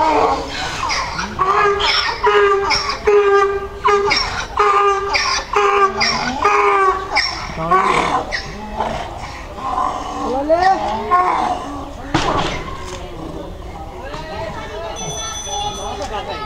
Oh! Ini